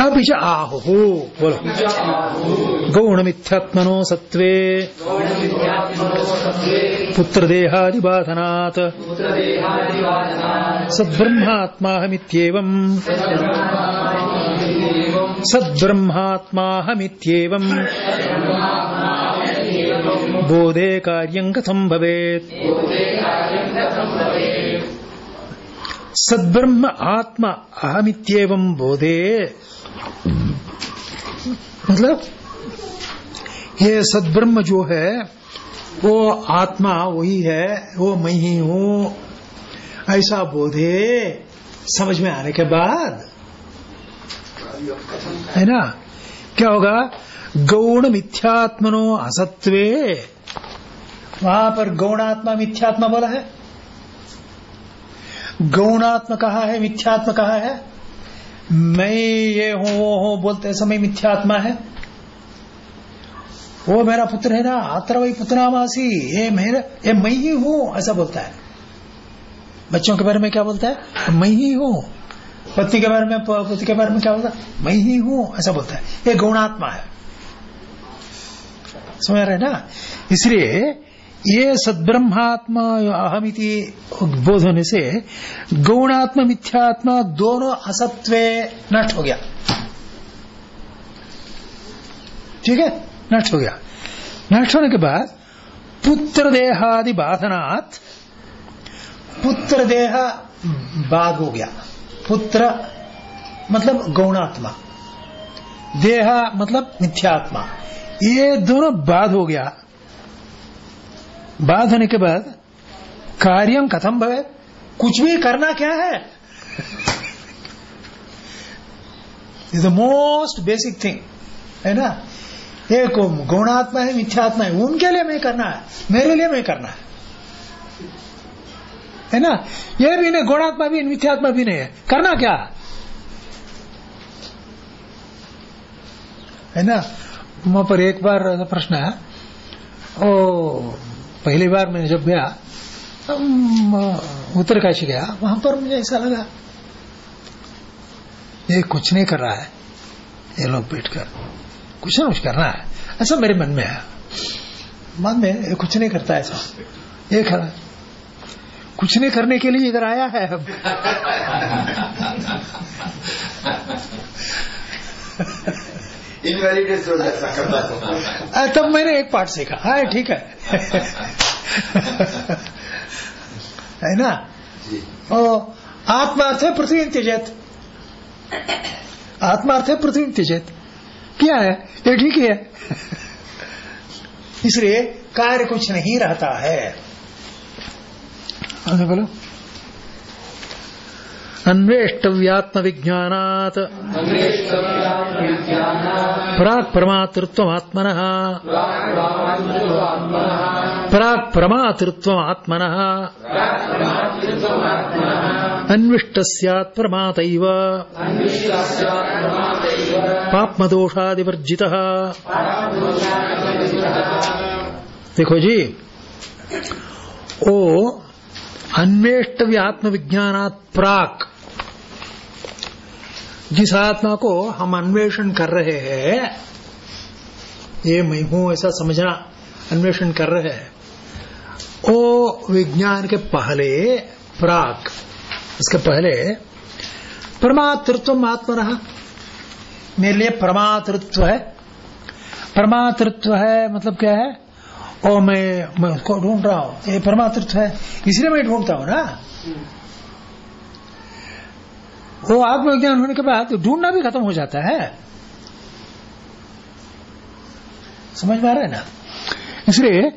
अब आहो, बोलो। गौण मिथ्यात्मनो सत्वे पुत्र देहादिबाधनात् सद्ब्रह्मात्माहमित्येवम्। सद्ब्रह्मात्माहमित्येवम्। बोधे कार्यम् कथम् भवेत्। सद्ब्रह्म आत्मा अहमित्येवम् बोधे। मतलब ये सद्ब्रह्म जो है, वो आत्मा वही है, वो मैं ही हूँ। ऐसा बोधे, समझ में आने के बाद है ना? क्या होगा? गौण मिथ्यात्मनो असत्वे वहाँ पर गौणात्मा मिथ्यात्मा बोला है। गौणात्म कहा है? मिथ्यात्म कहा है? मैं ये हूँ, वो हूँ बोलते समय मिथ्यात्मा है। वो मेरा पुत्र है ना? आत्र वही पुत्रनामासी। ये मेरा, ये मैं ही हूँ, ऐसा बोलता है। बच्चों के बारे में क्या बोलता है? मैं ही हूँ। पत्नी के बारे में, पति के बारे में क्या बोलता है? मैं ही हूँ, ऐसा बोलता है। ये गौणात्मा है। समझ रहे ना? इसलिए ये सद्ब्रह्मात्मा अहमिति बोध होने से गौणात्मा, मिथ्यात्मा दोनों असत्व नष्ट हो गया। ठीक है? नष्ट हो गया। नष्ट होने के बाद पुत्र देहादि बाधनात्, पुत्र देह बाध हो गया। पुत्र मतलब गौणात्मा। देह मतलब मिथ्यात्मा। ये दोनों बाध हो गया। बाध होने के बाद कार्यम कथम भवे? कुछ भी करना क्या है? Is the most basic thing है ना? एक गौणात्मा है, मिथ्यात्मा है, उनके लिए मैं करना है, मेरे लिए मैं करना है। है ना? ये भी नहीं, गुणात्मा भी मिथ्यात्मा भी नहीं है। करना क्या? है ना? वहाँ पर एक बार प्रश्न है। ओ, पहली बार मैंने जब गया उत्तरकाशी गया, वहाँ पर मुझे ऐसा लगा, ये कुछ नहीं कर रहा है। ये लोग बैठकर, कुछ ना कुछ करना है। ऐसा मेरे मन में है। मन में कुछ नहीं करता ऐसा। ये खड़ा कुछ नहीं करने के लिए इधर आया है अब। इनवैलिडेट हो ऐसा करता तो। तब मैंने एक पार्ट सीखा। हाँ ठीक है। है ना? ओ आत्मार्थ है पृथ्वी त्यजत आत्मार्थ है पृथ्वी त्यजत क्या है? ये ठीक है। इसलिए कार्य कुछ नहीं रहता है। आगे बोलो। अन्वेष्टव्यात्म विज्ञानात् प्राक् प्रमातृत्वमात्मनः प्राक् प्रमातृत्वमात्मनः अन्विष्ट स्यात् प्रमातैव। पाप्मदोषादिवर्जितः। देखो जी, ओ अन्वेष्टव्य आत्मविज्ञानात् प्राक। जिस आत्मा को हम अन्वेषण कर रहे हैं, ये मैं हूँ ऐसा समझना, अन्वेषण कर रहे हैं। वो विज्ञान के पहले प्राक, इसके पहले परमातृत्व आत्मा रहा। मेरे लिए परमातृत्व है। परमातृत्व है मतलब क्या है? और मैं मैं उसको ढूंढ रहा हूँ। ये परमातृत्व है। इसलिए मैं ढूंढता हूँ ना। वो आत्मविज्ञान होने के बाद ढूंढना भी खत्म हो जाता है। समझ में आ रहा है ना? इसलिए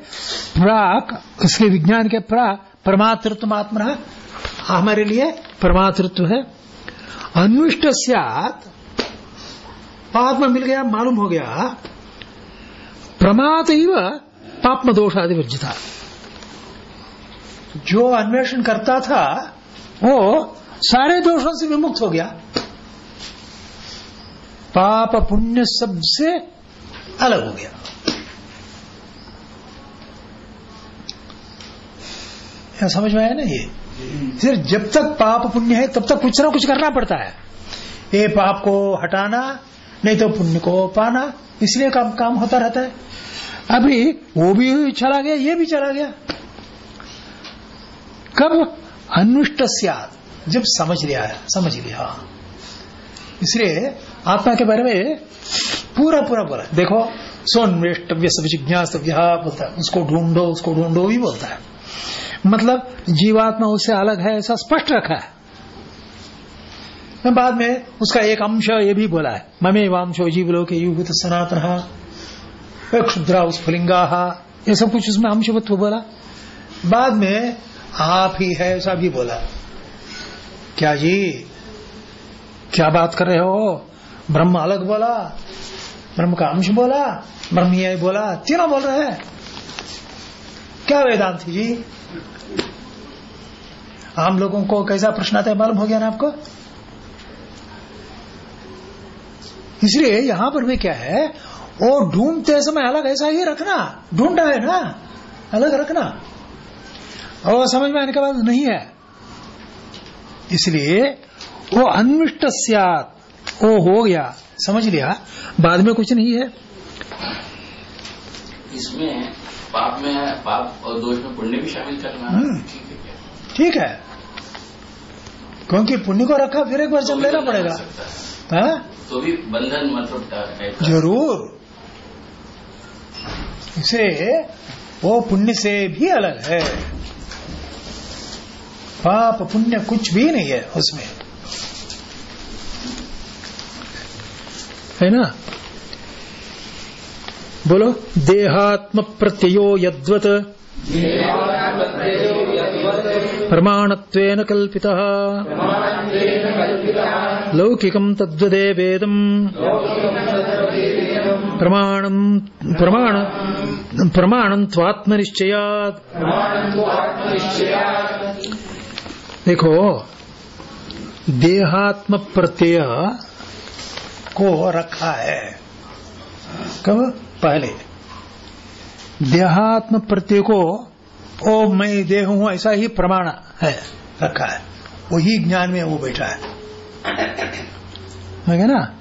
प्राक इसके विज्ञान के प्राक परमातृत्व आत्मा हमारे लिए परमातृत्व है। अन्विष्ट सियात, आत्मा मिल गया, मालूम हो गया। प्रमात ही आदि वर्जिता जो अन्वेषण करता था, वो सारे दोषों से विमुक्त हो गया। पाप पुण्य सबसे अलग हो गया। यहाँ समझ में आया ना ये? फिर जब तक पाप पुण्य है, तब तक कुछ ना कुछ करना पड़ता है। ये पाप को हटाना, नहीं तो पुण्य को पाना, इसलिए काम काम होता रहता है। अभी वो भी चला गया, ये भी चला गया। कब? अनुष्ट जब समझ लिया है समझ लिया। इसलिए आत्मा के बारे में पूरा पूरा बोला। देखो सोन्वेष्टव्य सब जिज्ञासव्य बोलता है। उसको ढूंढो उसको ढूंढो भी बोलता है। मतलब जीवात्मा उससे अलग है, ऐसा स्पष्ट रखा है। बाद में उसका एक अंश ये भी बोला है। ममे वामशो वांशो जीवलोक युगत सनातन। क्षुद्रा, स्फुलिंगा, ये सब कुछ उसमें अंशवत्व बोला। बाद में आप ही है ऐसा भी बोला। क्या जी? क्या बात कर रहे हो? ब्रह्म अलग बोला। ब्रह्म का अंश बोला। ब्रह्म बोला। तीनों बोल रहे हैं। क्या वेदांति जी? आम लोगों को कैसा प्रश्न आता है, मालूम हो गया ना आपको? इसलिए यहाँ पर भी क्या है? वो ढूंढते समय अलग ऐसा ही रखना ढूंढा है ना अलग रखना। और समझ में आने के बाद नहीं है। इसलिए वो अन्विष्ट वो हो गया। समझ लिया? बाद में कुछ नहीं है। इसमें पाप में पाप और दोष में पुण्य भी शामिल करना हम्म। ठीक है ठीक है। क्योंकि पुण्य को रखा फिर एक बार जब लेना पड़ेगा। हाँ? तो भी बंधन मतलब ज़रूर। इसे वो पुण्य से भी अलग है। पाप पुण्य कुछ भी नहीं है उसमें। है ना? बोलो देहात्म प्रत्ययो यद्वत। प्रमाणत्वेन कल्पितः। लौकिकम् तद्वदेवेदम् प्रमाणम्, प्रमाण देखो देहात्म प्रत्यय को रखा है। कब? पहले। देहात्म प्रत्यय को, ओ, मैं देह हूँ, ऐसा ही प्रमाण है, रखा है। वही ज्ञान में वो बैठा है। ना?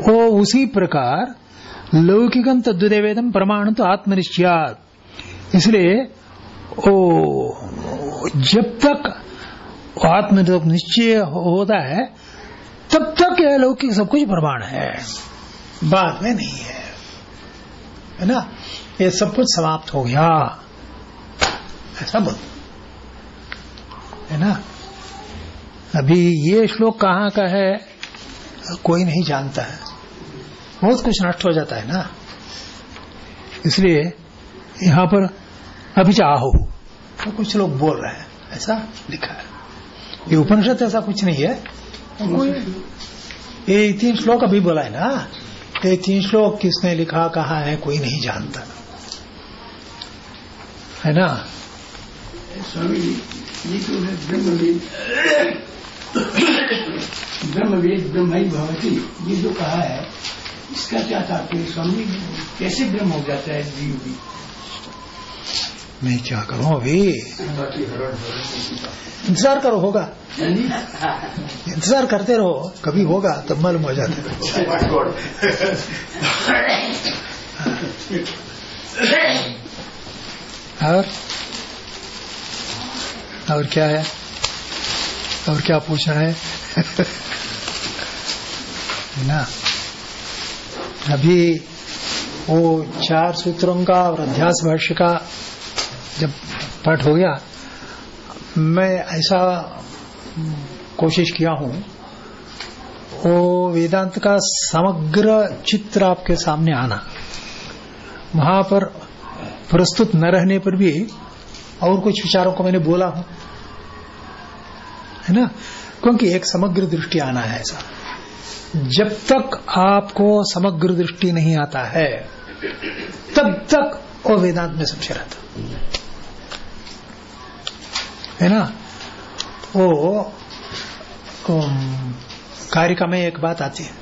वो उसी प्रकार लौकिकम तद्वेदम प्रमाण तो आत्मनिश्चयात। इसलिए, ओ, जब तक आत्म निश्चय होता है, तब तक यह लौकिक सब कुछ प्रमाण है। बाद में नहीं है। है ना? ये सब कुछ समाप्त हो गया। ऐसा बोल। है ना? अभी ये श्लोक कहाँ का है? कोई नहीं जानता है। बहुत कुछ नष्ट हो जाता है ना। इसलिए यहाँ पर अभी चाहो तो कुछ लोग बोल रहे हैं, ऐसा लिखा है। ये उपनिषद ऐसा कुछ नहीं है। ये तीन श्लोक अभी बोला है ना। ये तीन श्लोक किसने लिखा, कहा है, कोई नहीं जानता। है ना? स्वामी जी, ये तो है ब्रह्मवेद ब्रह्मवेद ब्रह्म भवती ये जो कहा है इसका क्या तात्पर्य स्वामी कैसे ब्रह्म हो जाता है जीव भी मैं क्या करूँ अभी? इंतज़ार करो होगा। इंतज़ार करते रहो। कभी होगा तब मालूम हो जाता है। और? और क्या है? और क्या पूछना है? ना। अभी वो चार सूत्रों का और अध्यास भाष्य का जब पाठ हो गया, मैं ऐसा कोशिश किया हूँ, वो वेदांत का समग्र चित्र आपके सामने आना। वहाँ पर प्रस्तुत न रहने पर भी और कुछ विचारों को मैंने बोला हूँ। है ना? क्योंकि एक समग्र दृष्टि आना है ऐसा। जब तक आपको समग्र दृष्टि नहीं आता है, तब तक वो वेदांत में संशय रहता है। ना? वो कारिका में एक बात आती है।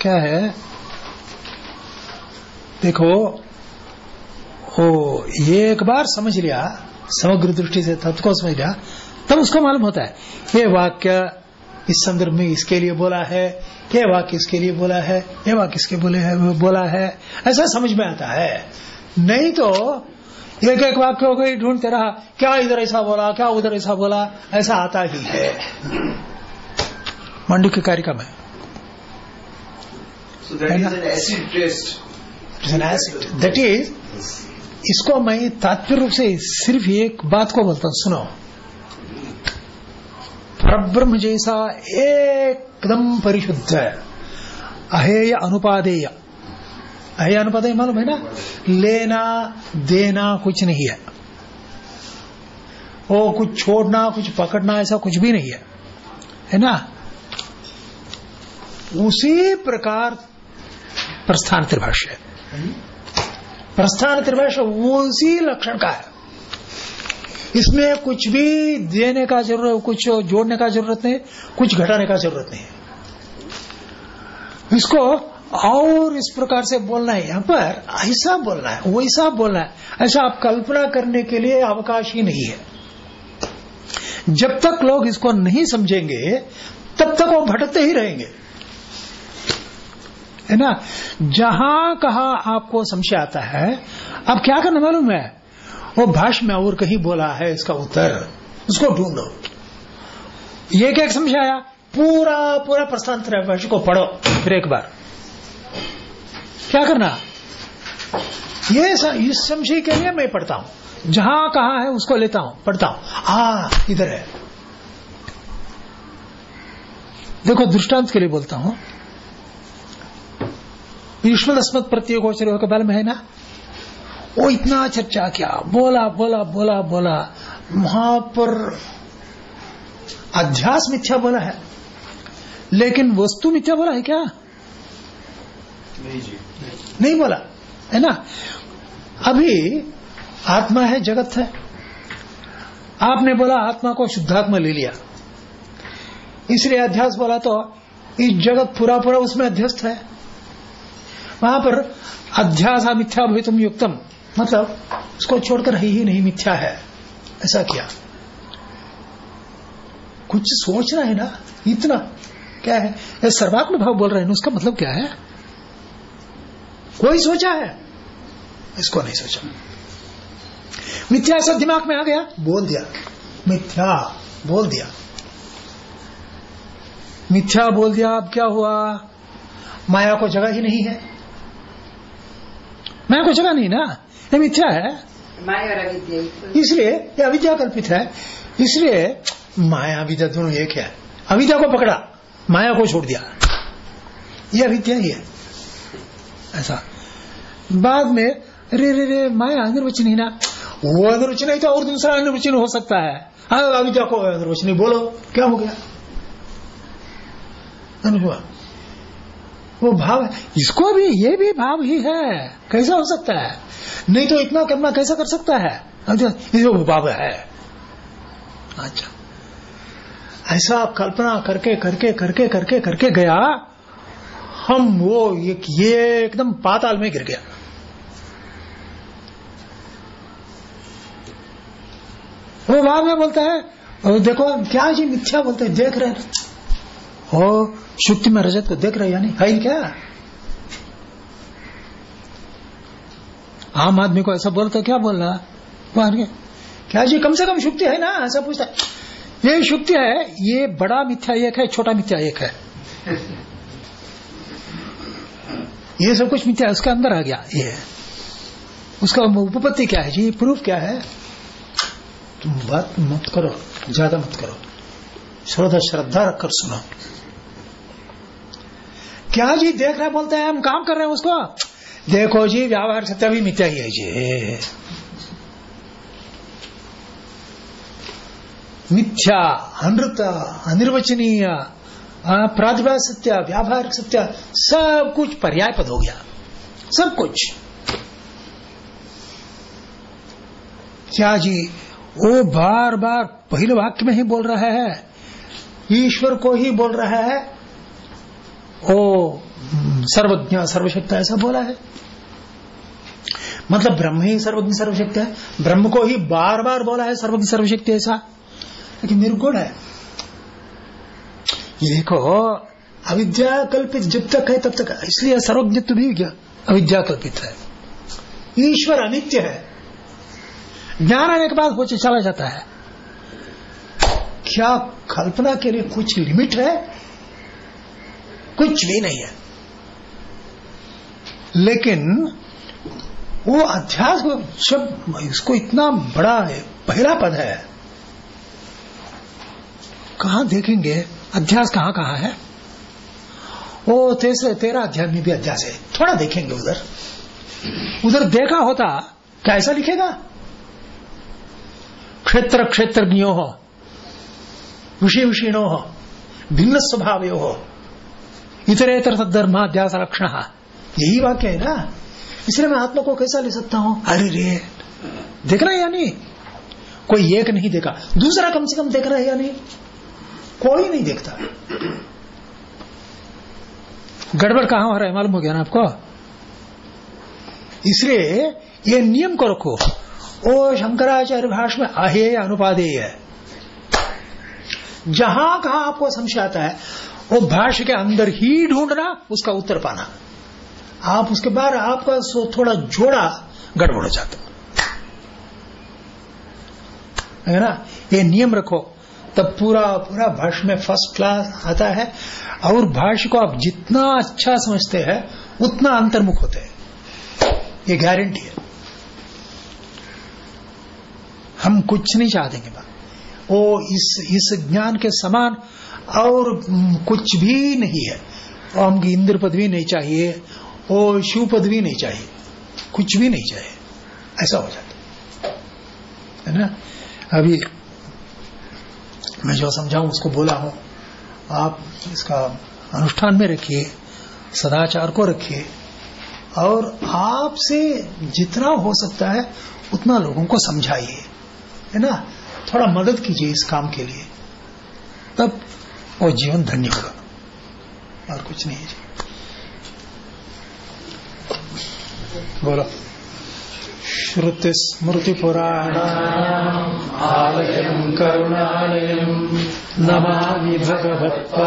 क्या है? देखो ओ ये एक बार समझ लिया, समग्र दृष्टि से तत्व को समझ लिया तब उसको मालूम होता है। ये वाक्य इस संदर्भ में इसके लिए बोला है ये वाक्य इसके लिए बोला है ये वाक्य इसके बोले है बोला है ऐसा समझ में आता है। नहीं तो एक एक वाक्य हो गई ढूंढते रहा क्या इधर ऐसा बोला क्या उधर ऐसा बोला ऐसा आता ही है। मंडी के कार्यक्रम है. दैट इज़ इसको मैं तात्पर्य रूप से सिर्फ़ एक बात को बोलता हूँ सुनो। परब्रह्म जैसा एकदम परिशुद्ध है। अहेय अनुपादेय। अहेय अनुपादेय मालूम है ना? लेना, देना कुछ नहीं है। वो कुछ छोड़ना, कुछ पकड़ना ऐसा कुछ भी नहीं है। है ना? उसी प्रकार प्रस्थान त्रिभाष्य प्रस्थान त्रिभाष्य उसी लक्षण का है। इसमें कुछ भी देने का ज़रूरत, कुछ जोड़ने का ज़रूरत नहीं, कुछ घटाने का ज़रूरत नहीं। इसको और इस प्रकार से बोलना है। यहाँ पर ऐसा बोलना है, वैसा बोलना है। ऐसा आप कल्पना करने के लिए अवकाश ही नहीं है। जब तक लोग इसको नहीं समझेंगे, तब तक वो भटकते ही रहेंगे। है ना? जहाँ कहा आपको संशय आता है, अब क्या करना मालूम है? वो भाष्य में और कहीं बोला है इसका उत्तर, उसको ढूंढो। ये क्या समझ आया पूरा पूरा प्रस्थान भाष्य को पढ़ो, फिर एक बार। क्या करना? ये इस संशय के लिए मैं पढ़ता हूँ। जहाँ कहा है उसको लेता हूँ, पढ़ता हूँ। आ इधर है। देखो, दृष्टांत के लिए बोलता हूँ। ईश्वर अस्मत प्रत्यय गोचर के बारे में है ना? वो इतना चर्चा किया बोला बोला बोला बोला। वहाँ पर अध्यास मिथ्या बोला है। लेकिन वस्तु मिथ्या बोला है क्या? नहीं जी। नहीं बोला है ना? अभी आत्मा है जगत है। आपने बोला आत्मा को शुद्धात्मा ले लिया। इसलिए अध्यास बोला तो इस जगत पूरा पूरा उसमें अध्यस्त है। वहाँ पर अध्यास मिथ्या भवितुम युक्तम। मतलब उसको छोड़कर है ही नहीं, मिथ्या है। ऐसा किया। कुछ सोचना है ना, इतना क्या है? सर्वात्म भाव बोल रहे हैं उसका मतलब क्या है? कोई सोचा है? इसको नहीं सोचा। मिथ्या ऐसा दिमाग में आ गया? बोल दिया। मिथ्या, बोल दिया। मिथ्या बोल दिया, अब क्या हुआ? माया को जगह ही नहीं है। माया को जगह नहीं ना? ये मिथ्या है। माया और अविद्या इसलिए ये अविद्या कल्पित है। इसलिए माया अविद्या दोनों एक है। अविद्या को पकड़ा माया को छोड़ दिया। ये अविद्या ही है। ऐसा। बाद में रे रे रे माया अनिर्वचनी ना। वो अनिर्वचन नहीं तो और दूसरा अनिर्वचन हो सकता है। हाँ अविद्या को अनिर्वचनी बोलो। क्या हो गया? अनुभव। वो भाव इसको भी, ये भी भाव ही है। कैसा हो सकता है? नहीं तो इतना करना कैसा कर सकता है? ये वो भाव है। अच्छा। ऐसा आप कल्पना करके करके करके करके करके गया, हम वो एक, ये एकदम पाताल में गिर गया। वो भाव में बोलता है? देखो, क्या जी मिथ्या बोलते देख रहे हैं। हो शुक्ति में रजत को देख रहे यानी? है क्या? आम आदमी को ऐसा बोलता क्या बोल रहा क्या जी, कम से कम शुक्ति है ना? ऐसा पूछता ये शुक्ति है, ये बड़ा मिथ्या एक है, छोटा मिथ्या एक है। ये सब कुछ मिथ्या उसका अंदर आ गया, ये। उसका उपपत्ति क्या है? जी प्रूफ क्या है? तुम बात मत करो, ज़्यादा मत करो। श्रद्धा श्रद्धा रखकर सुनो। क्या जी देख रहे बोलते हैं, हम काम कर रहे हैं उसको। देखो जी, व्यावहार सत्य भी मिथ्या ही है जी। मिथ्या, अनृत, अनिर्वचनीय प्रातिभा सत्य व्यावहारिक सत्य, सब कुछ पर्याय पद हो गया। सब कुछ। क्या जी, वो बार बार पहले वाक्य में ही बोल रहा है, ईश्वर को ही बोल रहा है ओ, सर्वज्ञ, सर्वशक्ता ऐसा बोला है। मतलब ब्रह्म ही सर्वज्ञ, सर्वशक्ति है। ब्रह्म को ही बार बार बोला है सर्वज्ञ, सर्वशक्ति ऐसा। लेकिन निर्गुण है। ये देखो अविद्या कल्पित जब तक है तब तक। इसलिए सर्वज्ञत्व भी अविद्या कल्पित है। ईश्वर अनित्य है। ज्ञान आने के बाद वो चला जाता है। क्या कल्पना के लिए कुछ लिमिट है? कुछ भी नहीं है। लेकिन वो अध्यास जब इसको इतना बड़ा है, पहला पद है, कहा देखेंगे? अध्यास कहाँ कहाँ है? वो तेसरे तेरा अध्याय में भी अध्यास है। थोड़ा देखेंगे उधर। उधर देखा होता क्या ऐसा लिखेगा? क्षेत्र, क्षेत्रज्ञो हो विषय विषीणो हो, भिन्न स्वभाव हो। इतरेतर तद्धर्माध्यास लक्षण यही वाक्य है ना? इसलिए मैं आत्मा को कैसा ले सकता हूँ? अरे रे। देख रहा है या नहीं? कोई एक नहीं देखा। दूसरा कम से कम देख रहा है या नहीं? कोई नहीं देखता। गड़बड़ कहाँ हो रहा है? मालूम हो गया ना आपको? इसलिए ये नियम को रखो। ओ शंकराचार्य भाष में आहेय अनुपादेय। है जहाँ कहा आपको संशय आता है वो भाष्य के अंदर ही ढूंढना, उसका उत्तर पाना। आप उसके बाद आपका सो थोड़ा जोड़ा, गड़बड़ हो जाता। है ना? ये नियम रखो। तब पूरा पूरा भाष्य में फ़र्स्ट क्लास आता है। और भाष्य को आप जितना अच्छा समझते हैं, उतना अंतर्मुख होते हैं। ये गारंटी है। हम कुछ नहीं चाहते वो इस इस ज्ञान के समान और कुछ भी नहीं है। और हमको इंद्र पदवी नहीं चाहिए, और शिव पदवी नहीं चाहिए, कुछ भी नहीं चाहिए। ऐसा हो जाता है ना? अभी मैं जो समझाऊं, उसको बोला हूँ। आप इसका अनुष्ठान में रखिए, सदाचार को रखिए, और आपसे जितना हो सकता है, उतना लोगों को समझाइए। है ना? थोड़ा मदद कीजिए इस काम के लिए। तब वो जीवन धन्य होगा। और कुछ नहीं है बोलो। श्रुति स्मृति पुराण आलयम करुणालयम नमा भगवत्पा